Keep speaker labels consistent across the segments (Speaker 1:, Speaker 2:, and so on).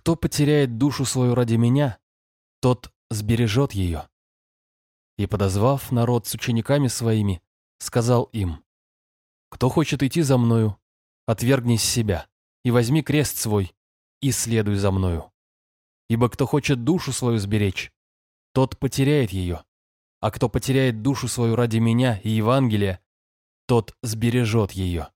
Speaker 1: Кто потеряет душу свою ради меня, тот сбережет ее. И, подозвав народ с учениками своими, сказал им, «Кто хочет идти за мною, отвергнись себя и возьми крест свой и следуй за мною. Ибо кто хочет душу свою сберечь, тот потеряет ее, а кто потеряет душу свою ради меня и Евангелия, тот сбережет ее.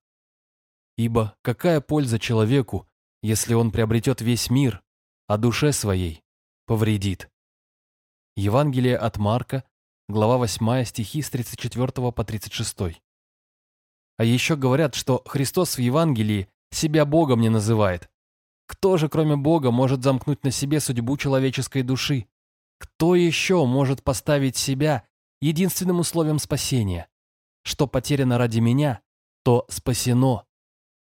Speaker 1: Ибо какая польза человеку, если он приобретет весь мир, а душе своей повредит? Евангелие от Марка, глава 8, стихи с 34 по 36. А еще говорят, что Христос в Евангелии себя Богом не называет. Кто же, кроме Бога, может замкнуть на себе судьбу человеческой души? Кто еще может поставить себя единственным условием спасения? Что потеряно ради меня, то спасено.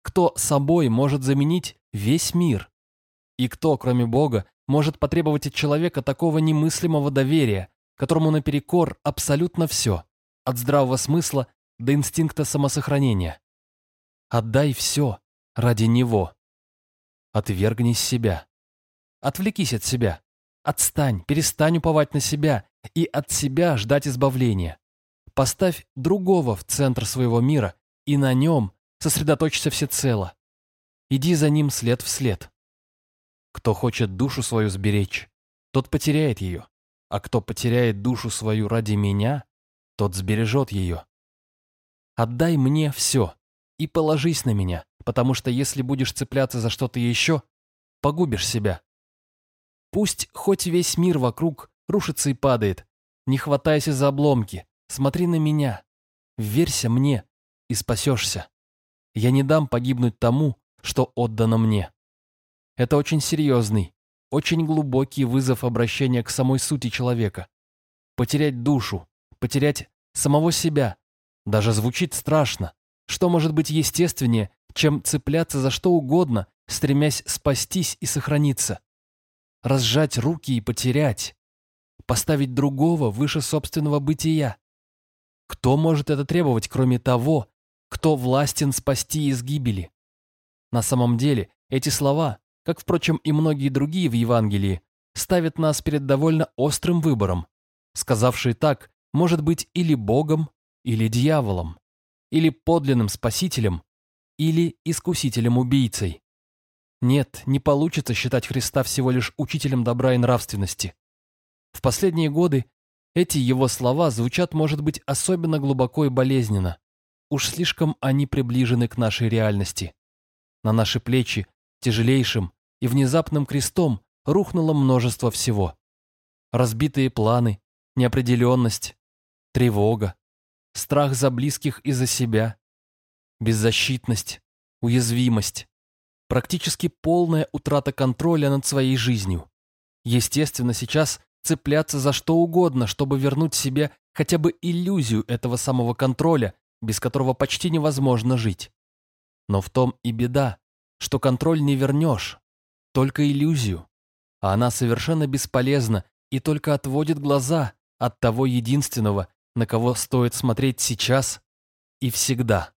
Speaker 1: Кто собой может заменить весь мир? И кто, кроме Бога, может потребовать от человека такого немыслимого доверия, которому наперекор абсолютно все, от здравого смысла до инстинкта самосохранения? Отдай все ради него. Отвергнись себя. Отвлекись от себя. Отстань, перестань уповать на себя и от себя ждать избавления. Поставь другого в центр своего мира и на нем сосредоточься всецело. Иди за ним след в след. Кто хочет душу свою сберечь, тот потеряет ее, а кто потеряет душу свою ради меня, тот сбережет ее. Отдай мне все и положись на меня, потому что если будешь цепляться за что-то еще, погубишь себя. Пусть хоть весь мир вокруг рушится и падает. Не хватайся за обломки. Смотри на меня. Верься мне и спасешься. Я не дам погибнуть тому, что отдано мне. Это очень серьезный, очень глубокий вызов обращения к самой сути человека. Потерять душу, потерять самого себя. Даже звучит страшно. Что может быть естественнее, чем цепляться за что угодно, стремясь спастись и сохраниться? разжать руки и потерять, поставить другого выше собственного бытия. Кто может это требовать, кроме того, кто властен спасти из гибели? На самом деле, эти слова, как, впрочем, и многие другие в Евангелии, ставят нас перед довольно острым выбором. Сказавший так, может быть или Богом, или дьяволом, или подлинным спасителем, или искусителем-убийцей. Нет, не получится считать Христа всего лишь учителем добра и нравственности. В последние годы эти его слова звучат, может быть, особенно глубоко и болезненно. Уж слишком они приближены к нашей реальности. На наши плечи тяжелейшим и внезапным крестом рухнуло множество всего. Разбитые планы, неопределенность, тревога, страх за близких и за себя, беззащитность, уязвимость, практически полная утрата контроля над своей жизнью. Естественно, сейчас цепляться за что угодно, чтобы вернуть себе хотя бы иллюзию этого самого контроля, без которого почти невозможно жить. Но в том и беда, что контроль не вернешь, только иллюзию, а она совершенно бесполезна и только отводит глаза от того единственного, на кого стоит смотреть сейчас и всегда.